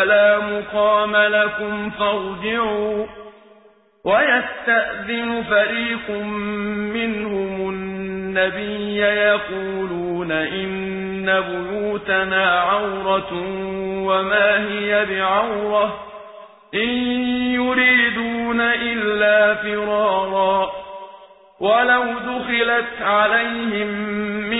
يَثْرِبَ لَا مُقَامَ لَكُمْ فَارْجِعُوا وَيَسْتَأْذِنُ فَرِيقٌ مِّنْهُمُ النَّبِيَّ يَقُولُونَ إِنَّ بُيُوتَنَا عَوْرَةٌ وَمَا هِيَ بِعَوْرَةٍ إِن يُرِيدُونَ إِلَّا فِرَارًا وَلَوْ دُخِلَتْ عَلَيْهِم مِّنْ